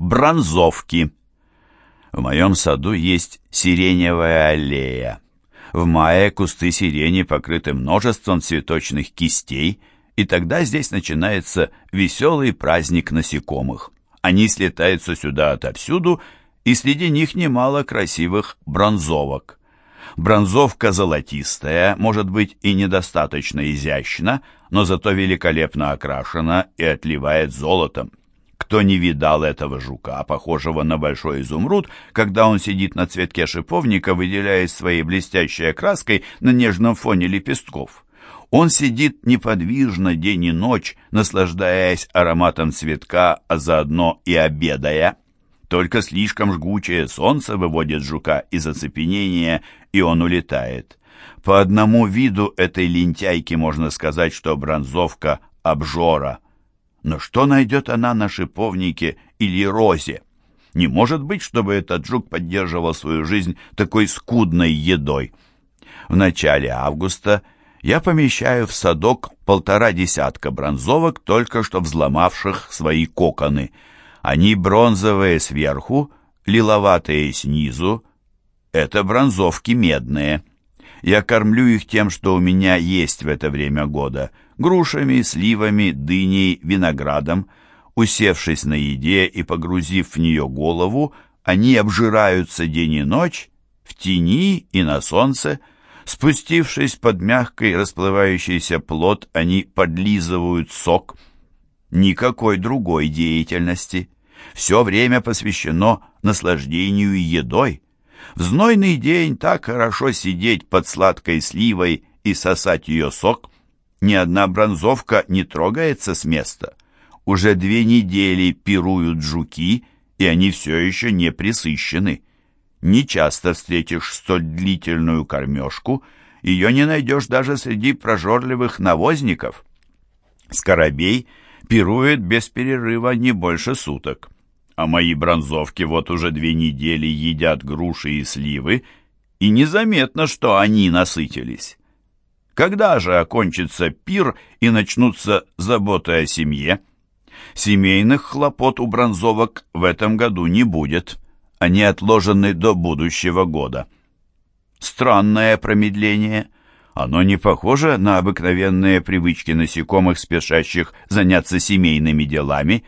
Бронзовки. В моем саду есть сиреневая аллея. В мае кусты сирени покрыты множеством цветочных кистей, и тогда здесь начинается веселый праздник насекомых. Они слетаются сюда отовсюду, и среди них немало красивых бронзовок. Бронзовка золотистая, может быть и недостаточно изящна, но зато великолепно окрашена и отливает золотом. Кто не видал этого жука, похожего на большой изумруд, когда он сидит на цветке шиповника, выделяясь своей блестящей окраской на нежном фоне лепестков? Он сидит неподвижно день и ночь, наслаждаясь ароматом цветка, а заодно и обедая. Только слишком жгучее солнце выводит жука из оцепенения, и он улетает. По одному виду этой лентяйки можно сказать, что бронзовка — обжора. Но что найдет она на шиповнике или розе? Не может быть, чтобы этот жук поддерживал свою жизнь такой скудной едой. В начале августа я помещаю в садок полтора десятка бронзовок, только что взломавших свои коконы — они бронзовые сверху, лиловатые снизу. Это бронзовки медные. Я кормлю их тем, что у меня есть в это время года. Грушами, сливами, дыней, виноградом. Усевшись на еде и погрузив в нее голову, они обжираются день и ночь, в тени и на солнце. Спустившись под мягкий расплывающийся плод, они подлизывают сок – никакой другой деятельности. Все время посвящено наслаждению едой. В знойный день так хорошо сидеть под сладкой сливой и сосать ее сок. Ни одна бронзовка не трогается с места. Уже две недели пируют жуки, и они все еще не присыщены. Не часто встретишь столь длительную кормежку, ее не найдешь даже среди прожорливых навозников. Скоробей — пирует без перерыва не больше суток. А мои бронзовки вот уже две недели едят груши и сливы, и незаметно, что они насытились. Когда же окончится пир и начнутся заботы о семье? Семейных хлопот у бронзовок в этом году не будет. Они отложены до будущего года. Странное промедление – оно не похоже на обыкновенные привычки насекомых, спешащих заняться семейными делами.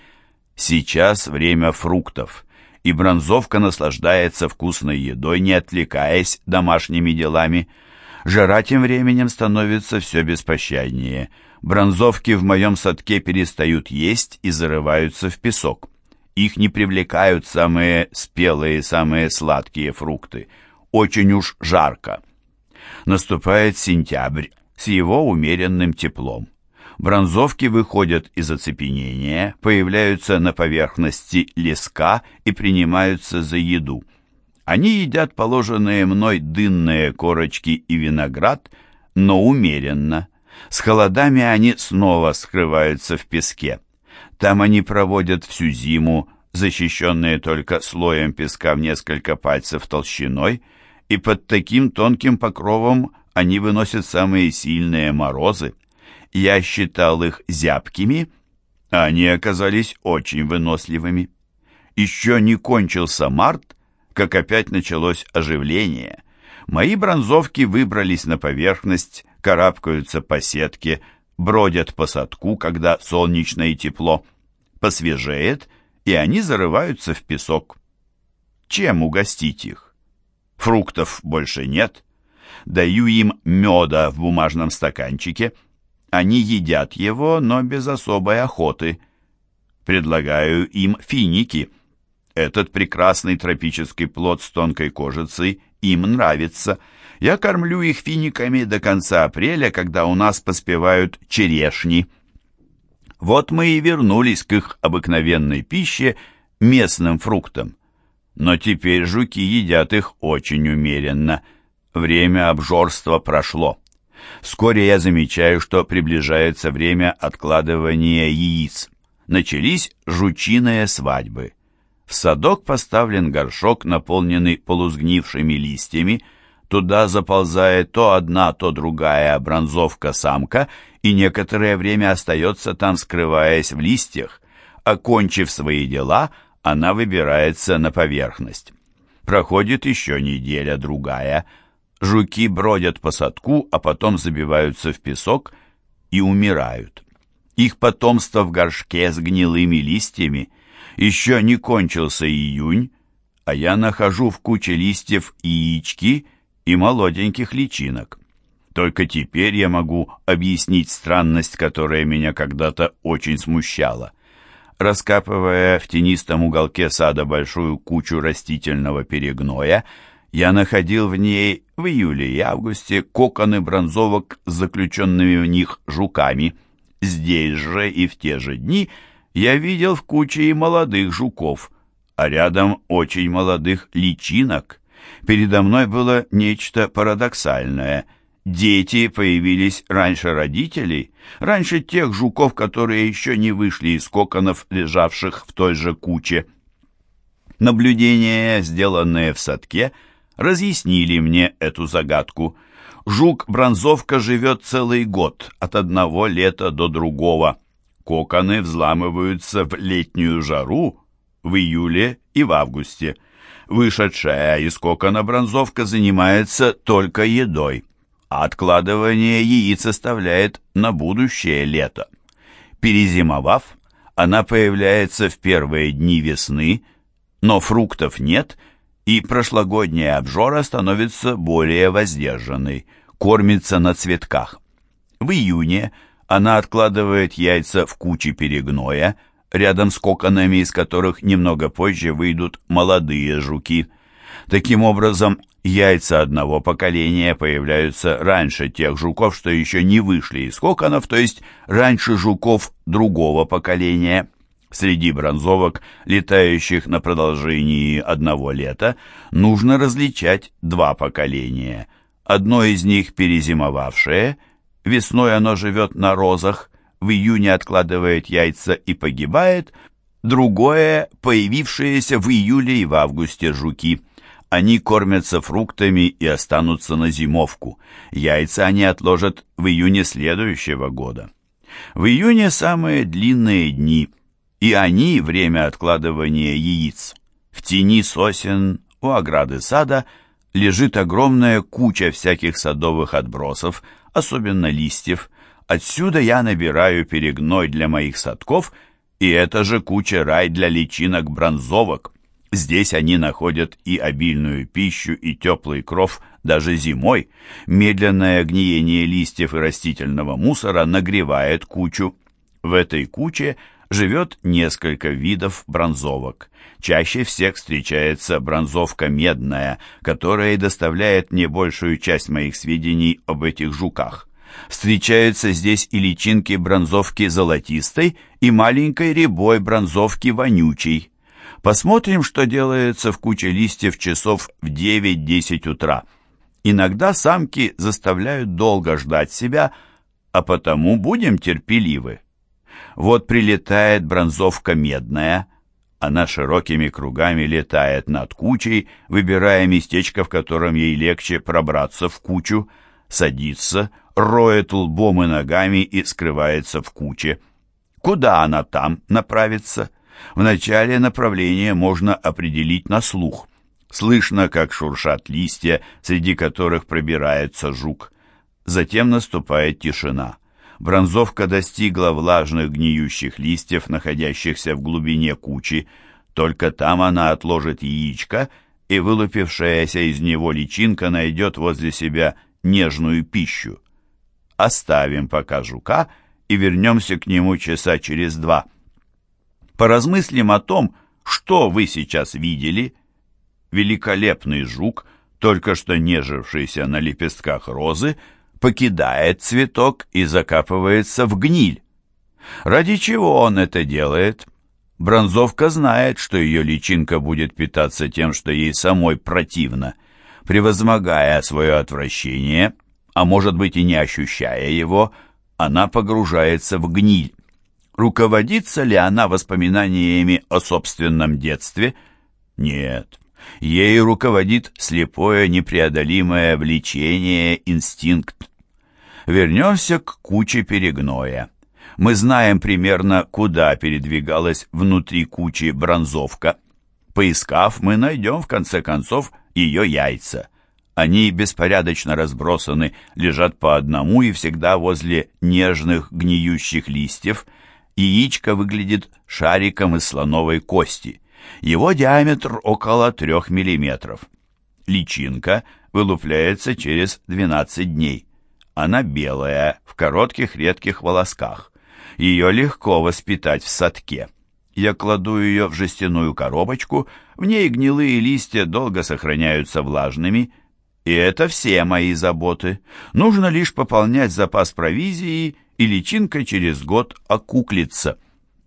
Сейчас время фруктов, и бронзовка наслаждается вкусной едой, не отвлекаясь домашними делами. Жара тем временем становится все беспощаднее. Бронзовки в моем садке перестают есть и зарываются в песок. Их не привлекают самые спелые, самые сладкие фрукты. Очень уж жарко наступает сентябрь с его умеренным теплом. Бронзовки выходят из оцепенения, появляются на поверхности леска и принимаются за еду. Они едят положенные мной дынные корочки и виноград, но умеренно. С холодами они снова скрываются в песке. Там они проводят всю зиму, защищенные только слоем песка в несколько пальцев толщиной, и под таким тонким покровом они выносят самые сильные морозы. Я считал их зябкими, а они оказались очень выносливыми. Еще не кончился март, как опять началось оживление. Мои бронзовки выбрались на поверхность, карабкаются по сетке, бродят по садку, когда солнечно и тепло. Посвежеет, и они зарываются в песок. Чем угостить их? Фруктов больше нет. Даю им меда в бумажном стаканчике. Они едят его, но без особой охоты. Предлагаю им финики. Этот прекрасный тропический плод с тонкой кожицей им нравится. Я кормлю их финиками до конца апреля, когда у нас поспевают черешни. Вот мы и вернулись к их обыкновенной пище, местным фруктам. Но теперь жуки едят их очень умеренно. Время обжорства прошло. Вскоре я замечаю, что приближается время откладывания яиц. Начались жучиные свадьбы. В садок поставлен горшок, наполненный полузгнившими листьями. Туда заползает то одна, то другая бронзовка-самка, и некоторое время остается там, скрываясь в листьях. Окончив свои дела, она выбирается на поверхность. Проходит еще неделя-другая, жуки бродят по садку, а потом забиваются в песок и умирают. Их потомство в горшке с гнилыми листьями. Еще не кончился июнь, а я нахожу в куче листьев яички и молоденьких личинок. Только теперь я могу объяснить странность, которая меня когда-то очень смущала. Раскапывая в тенистом уголке сада большую кучу растительного перегноя, я находил в ней в июле и августе коконы бронзовок с заключенными в них жуками. Здесь же и в те же дни я видел в куче и молодых жуков, а рядом очень молодых личинок. Передо мной было нечто парадоксальное — Дети появились раньше родителей, раньше тех жуков, которые еще не вышли из коконов, лежавших в той же куче. Наблюдения, сделанные в садке, разъяснили мне эту загадку. Жук-бронзовка живет целый год, от одного лета до другого. Коконы взламываются в летнюю жару, в июле и в августе. Вышедшая из кокона бронзовка занимается только едой а откладывание яиц оставляет на будущее лето. Перезимовав, она появляется в первые дни весны, но фруктов нет, и прошлогодняя обжора становится более воздержанной, кормится на цветках. В июне она откладывает яйца в куче перегноя, рядом с коконами, из которых немного позже выйдут молодые жуки. Таким образом, Яйца одного поколения появляются раньше тех жуков, что еще не вышли из коконов, то есть раньше жуков другого поколения. Среди бронзовок, летающих на продолжении одного лета, нужно различать два поколения. Одно из них перезимовавшее, весной оно живет на розах, в июне откладывает яйца и погибает, другое – появившиеся в июле и в августе жуки – они кормятся фруктами и останутся на зимовку. Яйца они отложат в июне следующего года. В июне самые длинные дни, и они время откладывания яиц. В тени сосен у ограды сада лежит огромная куча всяких садовых отбросов, особенно листьев. Отсюда я набираю перегной для моих садков, и это же куча рай для личинок бронзовок. Здесь они находят и обильную пищу, и теплый кров даже зимой. Медленное гниение листьев и растительного мусора нагревает кучу. В этой куче живет несколько видов бронзовок. Чаще всех встречается бронзовка медная, которая и доставляет мне большую часть моих сведений об этих жуках. Встречаются здесь и личинки бронзовки золотистой, и маленькой рябой бронзовки вонючей. Посмотрим, что делается в куче листьев часов в 9-10 утра. Иногда самки заставляют долго ждать себя, а потому будем терпеливы. Вот прилетает бронзовка медная, она широкими кругами летает над кучей, выбирая местечко, в котором ей легче пробраться в кучу, садится, роет лбом и ногами и скрывается в куче. Куда она там направится? В начале направление можно определить на слух. Слышно, как шуршат листья, среди которых пробирается жук. Затем наступает тишина. Бронзовка достигла влажных гниющих листьев, находящихся в глубине кучи. Только там она отложит яичко, и вылупившаяся из него личинка найдет возле себя нежную пищу. Оставим пока жука и вернемся к нему часа через два – Поразмыслим о том, что вы сейчас видели. Великолепный жук, только что нежившийся на лепестках розы, покидает цветок и закапывается в гниль. Ради чего он это делает? Бронзовка знает, что ее личинка будет питаться тем, что ей самой противно. Превозмогая свое отвращение, а может быть и не ощущая его, она погружается в гниль. Руководится ли она воспоминаниями о собственном детстве? Нет. Ей руководит слепое непреодолимое влечение, инстинкт. Вернемся к куче перегноя. Мы знаем примерно, куда передвигалась внутри кучи бронзовка. Поискав, мы найдем, в конце концов, ее яйца. Они беспорядочно разбросаны, лежат по одному и всегда возле нежных гниющих листьев. Яичко выглядит шариком из слоновой кости. Его диаметр около 3 мм. Личинка вылупляется через 12 дней. Она белая, в коротких редких волосках. Ее легко воспитать в садке. Я кладу ее в жестяную коробочку, в ней гнилые листья долго сохраняются влажными, и это все мои заботы. Нужно лишь пополнять запас провизии, и личинка через год окуклится.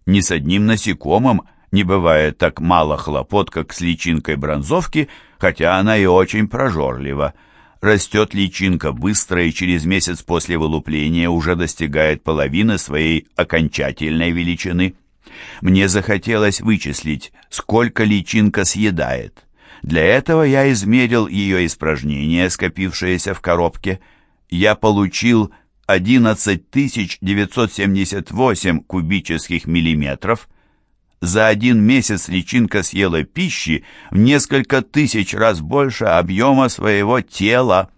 Ни с одним насекомым не бывает так мало хлопот, как с личинкой бронзовки, хотя она и очень прожорлива. Растет личинка быстро и через месяц после вылупления уже достигает половины своей окончательной величины. Мне захотелось вычислить, сколько личинка съедает. Для этого я измерил ее испражнения, скопившиеся в коробке. Я получил 11 978 кубических миллиметров. За один месяц личинка съела пищи в несколько тысяч раз больше объема своего тела.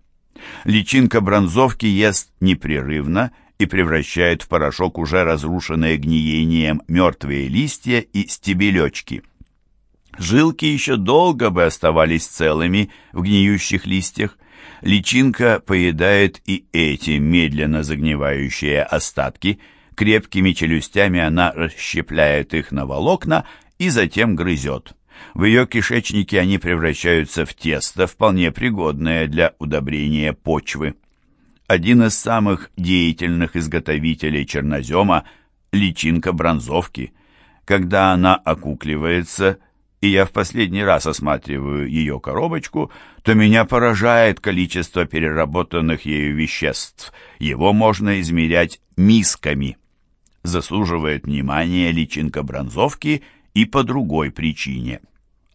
Личинка бронзовки ест непрерывно и превращает в порошок уже разрушенные гниением мертвые листья и стебелечки. Жилки еще долго бы оставались целыми в гниющих листьях. Личинка поедает и эти медленно загнивающие остатки. Крепкими челюстями она расщепляет их на волокна и затем грызет. В ее кишечнике они превращаются в тесто, вполне пригодное для удобрения почвы. Один из самых деятельных изготовителей чернозема – личинка бронзовки. Когда она окукливается, и я в последний раз осматриваю ее коробочку, то меня поражает количество переработанных ею веществ. Его можно измерять мисками. Заслуживает внимания личинка бронзовки и по другой причине.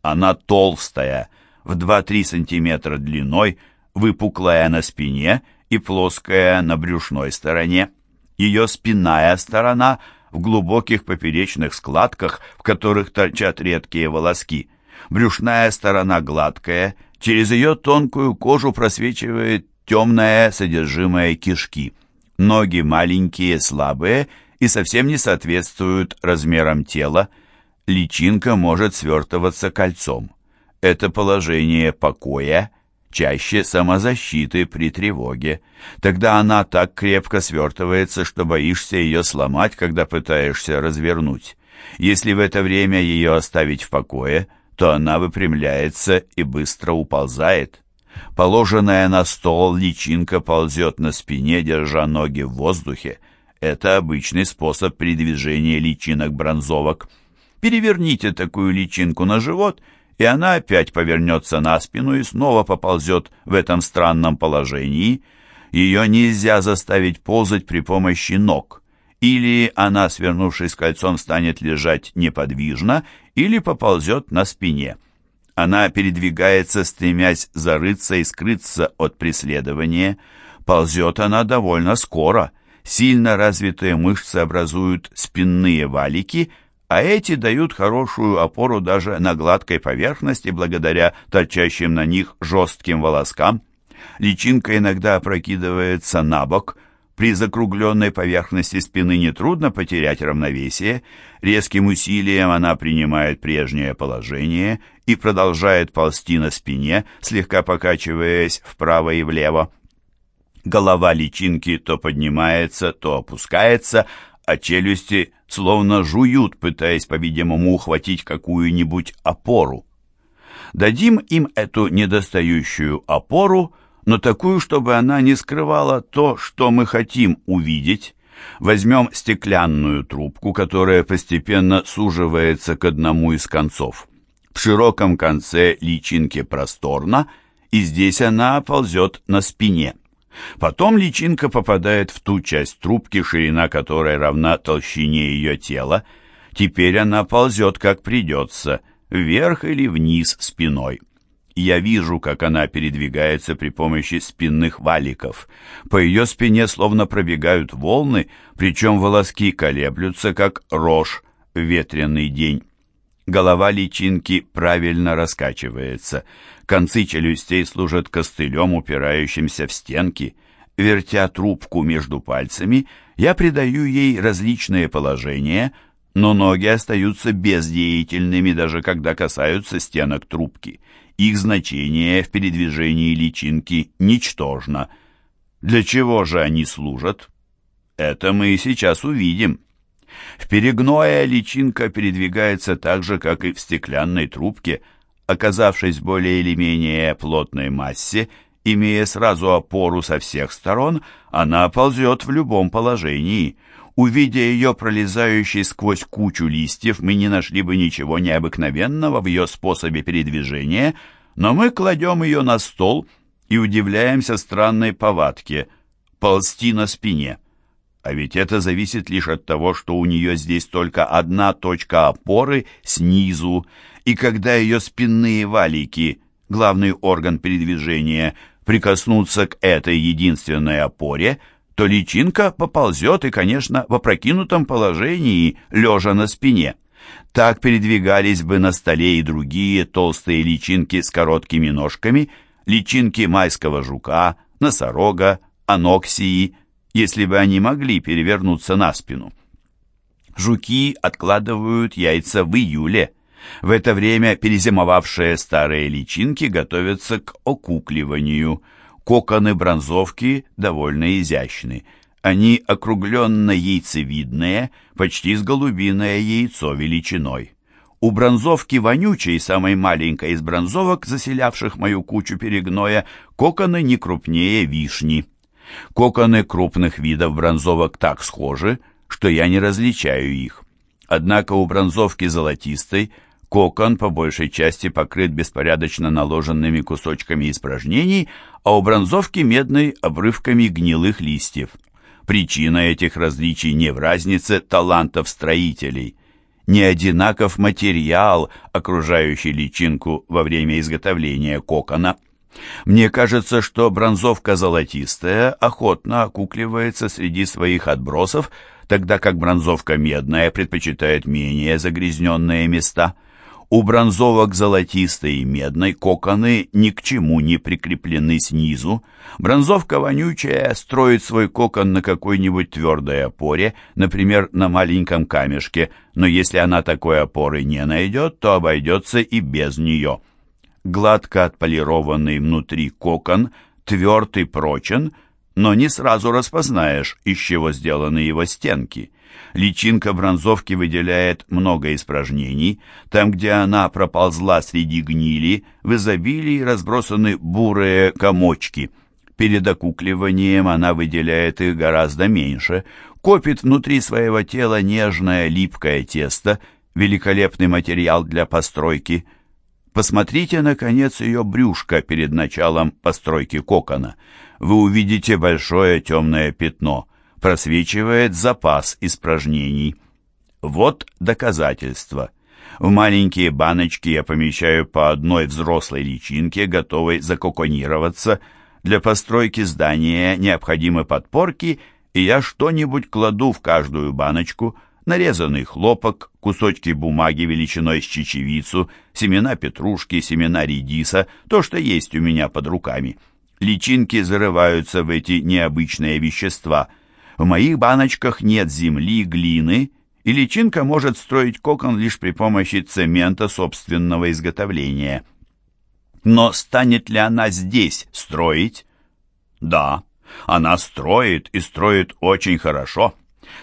Она толстая, в 2-3 см длиной, выпуклая на спине и плоская на брюшной стороне. Ее спинная сторона – в глубоких поперечных складках, в которых торчат редкие волоски. Брюшная сторона гладкая, через ее тонкую кожу просвечивает темное содержимое кишки. Ноги маленькие, слабые и совсем не соответствуют размерам тела. Личинка может свертываться кольцом. Это положение покоя – чаще самозащиты при тревоге. Тогда она так крепко свертывается, что боишься ее сломать, когда пытаешься развернуть. Если в это время ее оставить в покое, то она выпрямляется и быстро уползает. Положенная на стол личинка ползет на спине, держа ноги в воздухе. Это обычный способ передвижения личинок бронзовок. Переверните такую личинку на живот – и она опять повернется на спину и снова поползет в этом странном положении. Ее нельзя заставить ползать при помощи ног. Или она, свернувшись кольцом, станет лежать неподвижно, или поползет на спине. Она передвигается, стремясь зарыться и скрыться от преследования. Ползет она довольно скоро. Сильно развитые мышцы образуют спинные валики – а эти дают хорошую опору даже на гладкой поверхности благодаря торчащим на них жестким волоскам. Личинка иногда опрокидывается на бок. При закругленной поверхности спины нетрудно потерять равновесие. Резким усилием она принимает прежнее положение и продолжает ползти на спине, слегка покачиваясь вправо и влево. Голова личинки то поднимается, то опускается, а челюсти словно жуют, пытаясь, по-видимому, ухватить какую-нибудь опору. Дадим им эту недостающую опору, но такую, чтобы она не скрывала то, что мы хотим увидеть. Возьмем стеклянную трубку, которая постепенно суживается к одному из концов. В широком конце личинки просторно, и здесь она ползет на спине. Потом личинка попадает в ту часть трубки, ширина которой равна толщине ее тела. Теперь она ползет как придется, вверх или вниз спиной. Я вижу, как она передвигается при помощи спинных валиков. По ее спине словно пробегают волны, причем волоски колеблются, как рожь в ветреный день. Голова личинки правильно раскачивается. Концы челюстей служат костылем, упирающимся в стенки. Вертя трубку между пальцами, я придаю ей различные положения, но ноги остаются бездеятельными, даже когда касаются стенок трубки. Их значение в передвижении личинки ничтожно. Для чего же они служат? Это мы и сейчас увидим. В перегное личинка передвигается так же, как и в стеклянной трубке, оказавшись в более или менее плотной массе, имея сразу опору со всех сторон, она ползет в любом положении. Увидя ее пролезающей сквозь кучу листьев, мы не нашли бы ничего необыкновенного в ее способе передвижения, но мы кладем ее на стол и удивляемся странной повадке – ползти на спине. А ведь это зависит лишь от того, что у нее здесь только одна точка опоры снизу, и когда ее спинные валики, главный орган передвижения, прикоснутся к этой единственной опоре, то личинка поползет и, конечно, в опрокинутом положении, лежа на спине. Так передвигались бы на столе и другие толстые личинки с короткими ножками, личинки майского жука, носорога, аноксии, если бы они могли перевернуться на спину. Жуки откладывают яйца в июле. В это время перезимовавшие старые личинки готовятся к окукливанию. Коконы бронзовки довольно изящны. Они округленно-яйцевидные, почти с голубиное яйцо величиной. У бронзовки вонючей, самой маленькой из бронзовок, заселявших мою кучу перегноя, коконы не крупнее вишни. Коконы крупных видов бронзовок так схожи, что я не различаю их. Однако у бронзовки золотистой кокон по большей части покрыт беспорядочно наложенными кусочками испражнений, а у бронзовки медной обрывками гнилых листьев. Причина этих различий не в разнице талантов строителей. Не одинаков материал, окружающий личинку во время изготовления кокона – мне кажется, что бронзовка золотистая охотно окукливается среди своих отбросов, тогда как бронзовка медная предпочитает менее загрязненные места. У бронзовок золотистой и медной коконы ни к чему не прикреплены снизу. Бронзовка вонючая строит свой кокон на какой-нибудь твердой опоре, например, на маленьком камешке, но если она такой опоры не найдет, то обойдется и без нее гладко отполированный внутри кокон, тверд и прочен, но не сразу распознаешь, из чего сделаны его стенки. Личинка бронзовки выделяет много испражнений. Там, где она проползла среди гнили, в изобилии разбросаны бурые комочки. Перед окукливанием она выделяет их гораздо меньше, копит внутри своего тела нежное липкое тесто, великолепный материал для постройки – Посмотрите, наконец, ее брюшко перед началом постройки кокона. Вы увидите большое темное пятно. Просвечивает запас испражнений. Вот доказательство. В маленькие баночки я помещаю по одной взрослой личинке, готовой закоконироваться. Для постройки здания необходимы подпорки, и я что-нибудь кладу в каждую баночку – нарезанный хлопок, кусочки бумаги величиной с чечевицу, семена петрушки, семена редиса, то, что есть у меня под руками. Личинки зарываются в эти необычные вещества. В моих баночках нет земли, глины, и личинка может строить кокон лишь при помощи цемента собственного изготовления. Но станет ли она здесь строить? Да, она строит и строит очень хорошо.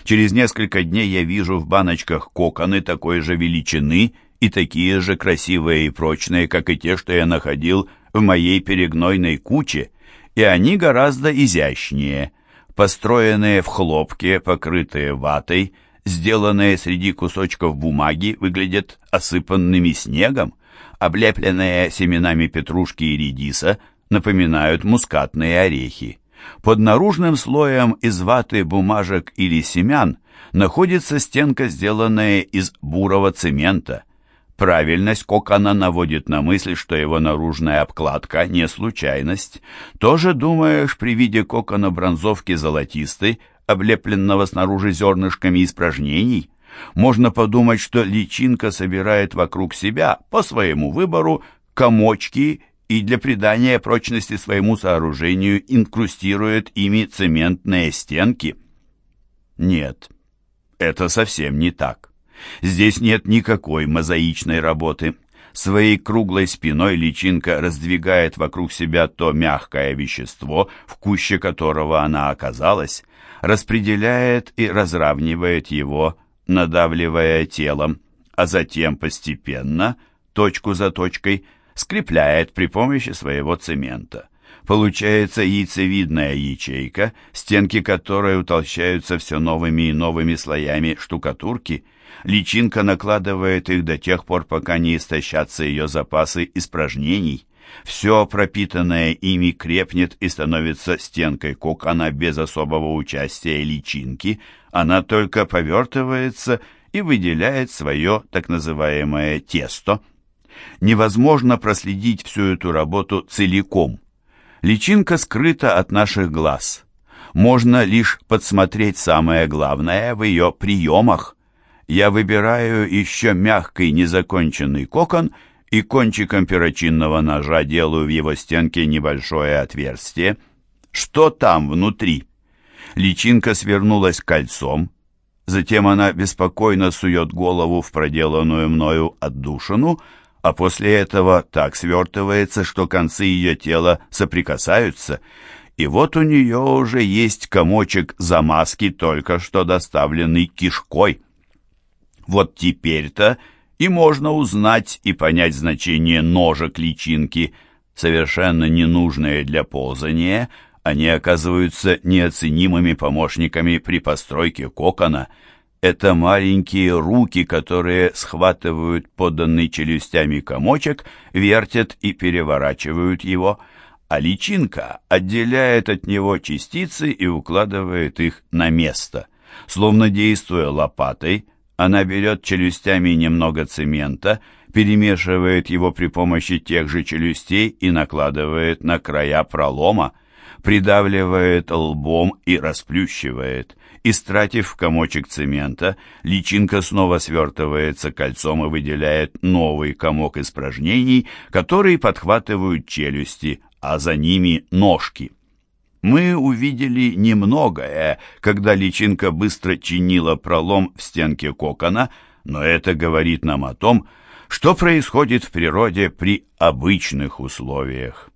Через несколько дней я вижу в баночках коконы такой же величины и такие же красивые и прочные, как и те, что я находил в моей перегнойной куче, и они гораздо изящнее, построенные в хлопке, покрытые ватой, сделанные среди кусочков бумаги, выглядят осыпанными снегом, облепленные семенами петрушки и редиса, напоминают мускатные орехи. Под наружным слоем из ваты, бумажек или семян находится стенка, сделанная из бурого цемента. Правильность кокона наводит на мысль, что его наружная обкладка не случайность. Тоже думаешь при виде кокона бронзовки золотистой, облепленного снаружи зернышками испражнений? Можно подумать, что личинка собирает вокруг себя, по своему выбору, комочки и для придания прочности своему сооружению инкрустирует ими цементные стенки. Нет, это совсем не так. Здесь нет никакой мозаичной работы. Своей круглой спиной личинка раздвигает вокруг себя то мягкое вещество, в куще которого она оказалась, распределяет и разравнивает его, надавливая телом, а затем постепенно, точку за точкой, скрепляет при помощи своего цемента. Получается яйцевидная ячейка, стенки которой утолщаются все новыми и новыми слоями штукатурки. Личинка накладывает их до тех пор, пока не истощатся ее запасы испражнений. Все пропитанное ими крепнет и становится стенкой кокона без особого участия личинки. Она только повертывается и выделяет свое так называемое тесто. Невозможно проследить всю эту работу целиком. Личинка скрыта от наших глаз. Можно лишь подсмотреть самое главное в ее приемах. Я выбираю еще мягкий незаконченный кокон и кончиком перочинного ножа делаю в его стенке небольшое отверстие. Что там внутри? Личинка свернулась кольцом, затем она беспокойно сует голову в проделанную мною отдушину, а после этого так свертывается, что концы ее тела соприкасаются, и вот у нее уже есть комочек замазки, только что доставленный кишкой. Вот теперь-то и можно узнать и понять значение ножек личинки, совершенно ненужные для ползания, они оказываются неоценимыми помощниками при постройке кокона – это маленькие руки, которые схватывают поданный челюстями комочек, вертят и переворачивают его, а личинка отделяет от него частицы и укладывает их на место. Словно действуя лопатой, она берет челюстями немного цемента, перемешивает его при помощи тех же челюстей и накладывает на края пролома, придавливает лбом и расплющивает. Истратив комочек цемента, личинка снова свертывается кольцом и выделяет новый комок испражнений, которые подхватывают челюсти, а за ними ножки. Мы увидели немногое, когда личинка быстро чинила пролом в стенке кокона, но это говорит нам о том, что происходит в природе при обычных условиях.